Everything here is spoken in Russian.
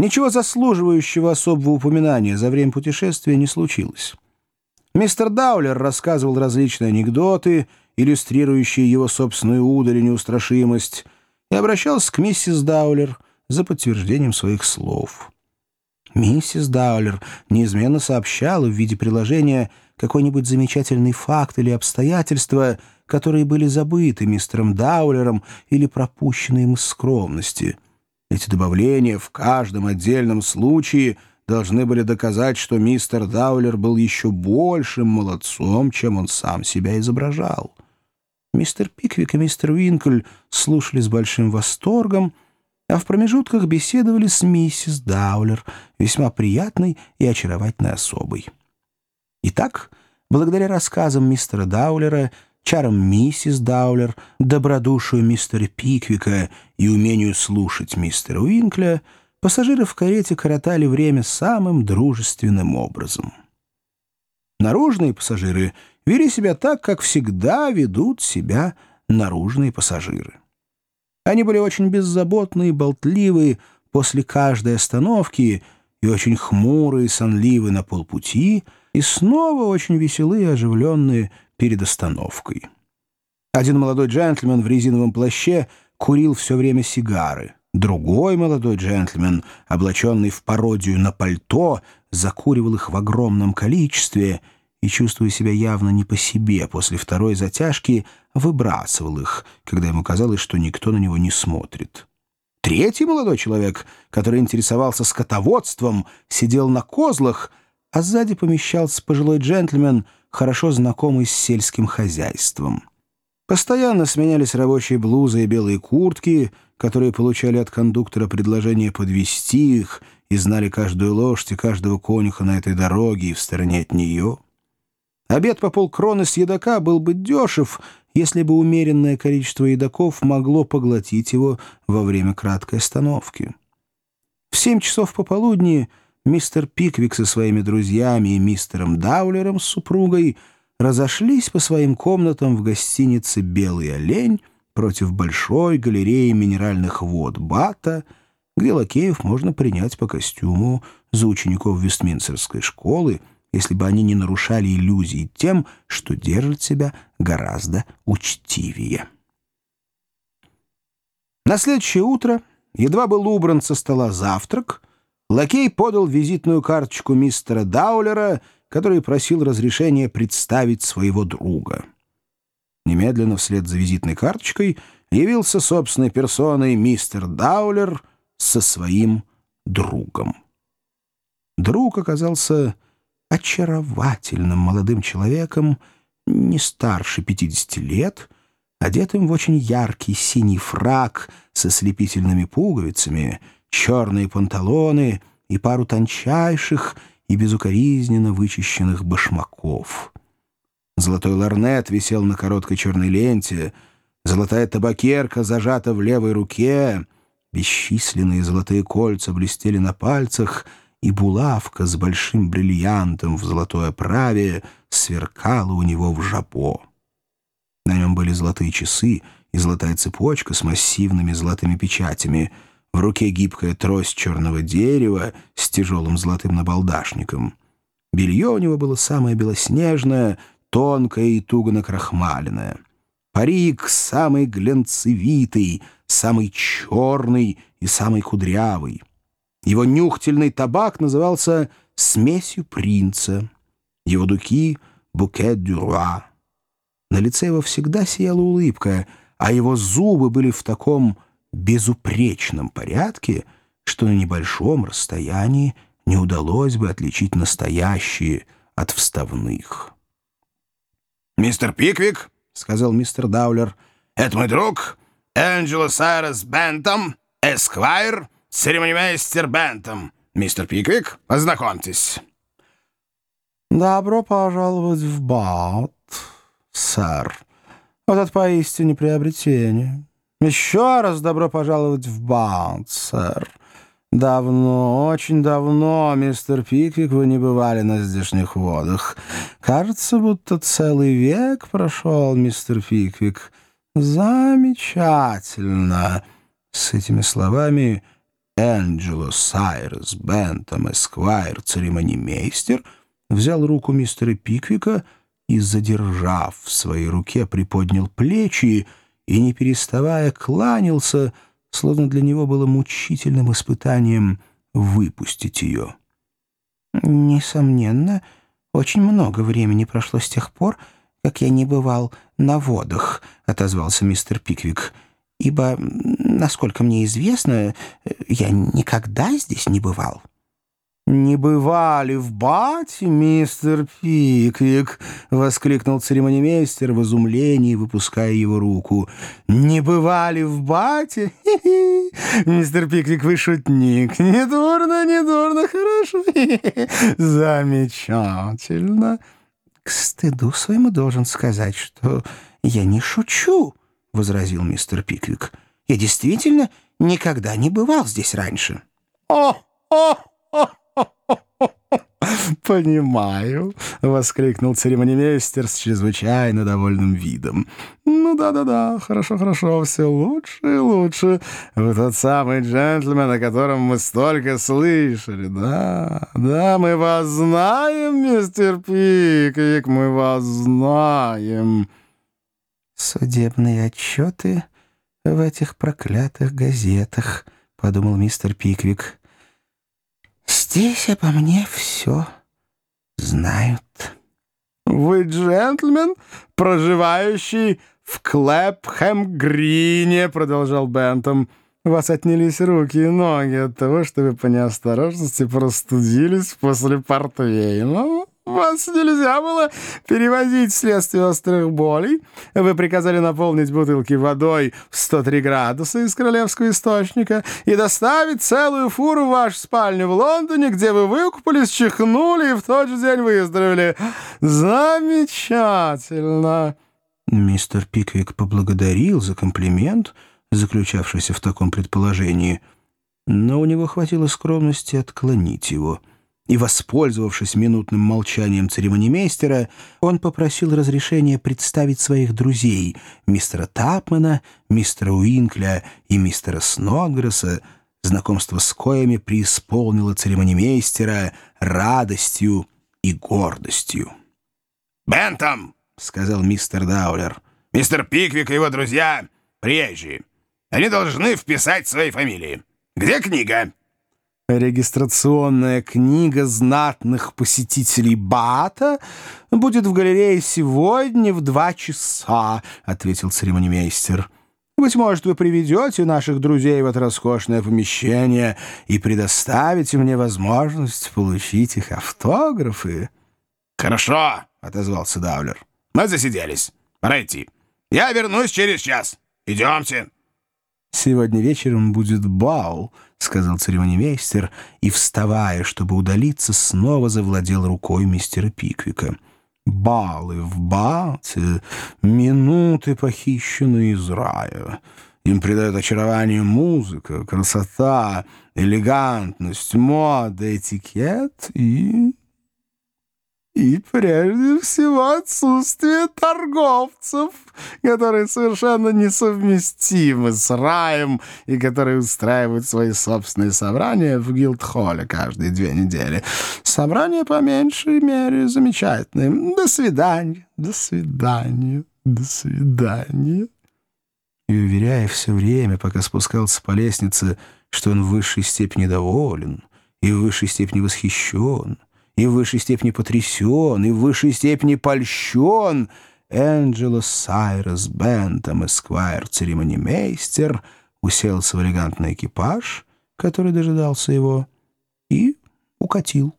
Ничего заслуживающего особого упоминания за время путешествия не случилось. Мистер Даулер рассказывал различные анекдоты, иллюстрирующие его собственную удаль и неустрашимость, и обращался к миссис Даулер за подтверждением своих слов. Миссис Даулер неизменно сообщала в виде приложения какой-нибудь замечательный факт или обстоятельства, которые были забыты мистером Даулером или пропущены им из скромности. Эти добавления в каждом отдельном случае должны были доказать, что мистер Даулер был еще большим молодцом, чем он сам себя изображал. Мистер Пиквик и мистер Уинкль слушали с большим восторгом, а в промежутках беседовали с миссис Даулер, весьма приятной и очаровательной особой. Итак, благодаря рассказам мистера Даулера, чарам миссис Даулер, добродушию мистера Пиквика и умению слушать мистера Уинкля, пассажиры в карете коротали время самым дружественным образом. Наружные пассажиры вели себя так, как всегда ведут себя наружные пассажиры. Они были очень беззаботны и болтливы после каждой остановки и очень хмурые и сонливы на полпути, и снова очень веселые и оживленные перед остановкой. Один молодой джентльмен в резиновом плаще курил все время сигары. Другой молодой джентльмен, облаченный в пародию на пальто, закуривал их в огромном количестве — и, чувствуя себя явно не по себе после второй затяжки, выбрасывал их, когда ему казалось, что никто на него не смотрит. Третий молодой человек, который интересовался скотоводством, сидел на козлах, а сзади помещался пожилой джентльмен, хорошо знакомый с сельским хозяйством. Постоянно сменялись рабочие блузы и белые куртки, которые получали от кондуктора предложение подвести их и знали каждую лошадь и каждого конюха на этой дороге и в стороне от нее — Обед по полкроны с едока был бы дешев, если бы умеренное количество едоков могло поглотить его во время краткой остановки. В семь часов пополудни мистер Пиквик со своими друзьями и мистером Даулером с супругой разошлись по своим комнатам в гостинице «Белый олень» против большой галереи минеральных вод Бата, где лакеев можно принять по костюму за учеников Вестминстерской школы — если бы они не нарушали иллюзии тем, что держат себя гораздо учтивее. На следующее утро, едва был убран со стола завтрак, лакей подал визитную карточку мистера Даулера, который просил разрешения представить своего друга. Немедленно вслед за визитной карточкой явился собственной персоной мистер Даулер со своим другом. Друг оказался очаровательным молодым человеком, не старше 50 лет, одетым в очень яркий синий фрак со слепительными пуговицами, черные панталоны и пару тончайших и безукоризненно вычищенных башмаков. Золотой ларнет висел на короткой черной ленте, золотая табакерка зажата в левой руке, бесчисленные золотые кольца блестели на пальцах — и булавка с большим бриллиантом в золотой оправе сверкала у него в жабо. На нем были золотые часы и золотая цепочка с массивными золотыми печатями, в руке гибкая трость черного дерева с тяжелым золотым набалдашником. Белье у него было самое белоснежное, тонкое и туго накрахмаленное. Парик самый глянцевитый, самый черный и самый кудрявый. Его нюхтельный табак назывался «смесью принца», его дуки — «букет дю руа». На лице его всегда сияла улыбка, а его зубы были в таком безупречном порядке, что на небольшом расстоянии не удалось бы отличить настоящие от вставных. «Мистер Пиквик», — сказал мистер Даулер, — «это мой друг Энджело Сайрес Бентом, эсквайр, церемонимейстер Бентом. Мистер Пиквик, познакомьтесь». «Добро пожаловать в Бат, сэр. Вот это поистине приобретение. Еще раз добро пожаловать в Бат, сэр. Давно, очень давно, мистер Пиквик, вы не бывали на здешних водах. Кажется, будто целый век прошел, мистер Пиквик. Замечательно». С этими словами Энджело Сайрес Бентам Эсквайр церемонимейстер взял руку мистера Пиквика и, задержав в своей руке, приподнял плечи не переставая, кланялся, словно для него было мучительным испытанием выпустить ее. «Несомненно, очень много времени прошло с тех пор, как я не бывал на водах», — отозвался мистер Пиквик, «ибо, насколько мне известно, я никогда здесь не бывал». «Не бывали в бате, мистер Пиквик!» — воскликнул церемонимейстер в изумлении, выпуская его руку. «Не бывали в бате? Хи -хи. Мистер Пиквик, вы шутник. Не дурно, не дурно, хорошо. Хи -хи. Замечательно!» «К стыду своему должен сказать, что я не шучу», — возразил мистер Пиквик. «Я действительно никогда не бывал здесь раньше». «О, о, о!» «Понимаю», — воскликнул церемонимейстер с чрезвычайно довольным видом. «Ну да-да-да, хорошо-хорошо, все лучше и лучше. Вы тот самый джентльмен, о котором мы столько слышали. Да, да, мы вас знаем, мистер Пиквик, мы вас знаем». «Судебные отчеты в этих проклятых газетах», — подумал мистер Пиквик. Здесь обо мне все знают. Вы джентльмен, проживающий в Клэпхэм-Грине, продолжал Бентом. Вас отнялись руки и ноги от того, что вы по неосторожности простудились после портвейна. Вас нельзя было перевозить вследствие острых болей. Вы приказали наполнить бутылки водой в 103 градуса из королевского источника и доставить целую фуру в вашу спальню в Лондоне, где вы выкупались, чихнули и в тот же день выздоровели. Замечательно!» Мистер Пиквик поблагодарил за комплимент, заключавшийся в таком предположении, но у него хватило скромности отклонить его — и, воспользовавшись минутным молчанием церемонимейстера, он попросил разрешения представить своих друзей, мистера Тапмана, мистера Уинкля и мистера Снодгресса, знакомство с коями преисполнило церемонимейстера радостью и гордостью. «Бентам!» — сказал мистер Даулер. «Мистер Пиквик и его друзья — приезжие. Они должны вписать свои фамилии. Где книга?» Регистрационная книга знатных посетителей Бата будет в галерее сегодня в два часа, — ответил церемонимейстер. Быть может, вы приведете наших друзей в это роскошное помещение и предоставите мне возможность получить их автографы. — Хорошо, — отозвался Даулер. — Мы засиделись. Пора идти. Я вернусь через час. Идемте. «Сегодня вечером будет бал», — сказал церемонимейстер, и, вставая, чтобы удалиться, снова завладел рукой мистера Пиквика. «Балы в Бате, минуты, похищенные из рая. Им придает очарование музыка, красота, элегантность, мода, этикет и и прежде всего отсутствие торговцев, которые совершенно несовместимы с раем и которые устраивают свои собственные собрания в Гилдхолле каждые две недели. Собрания по меньшей мере замечательные. До свидания, до свидания, до свидания. И уверяя все время, пока спускался по лестнице, что он в высшей степени доволен и в высшей степени восхищен, и в высшей степени потрясен, и в высшей степени польщен, Энджело Сайрес Бентом Эсквайр церемонимейстер уселся в элегантный экипаж, который дожидался его, и укатил.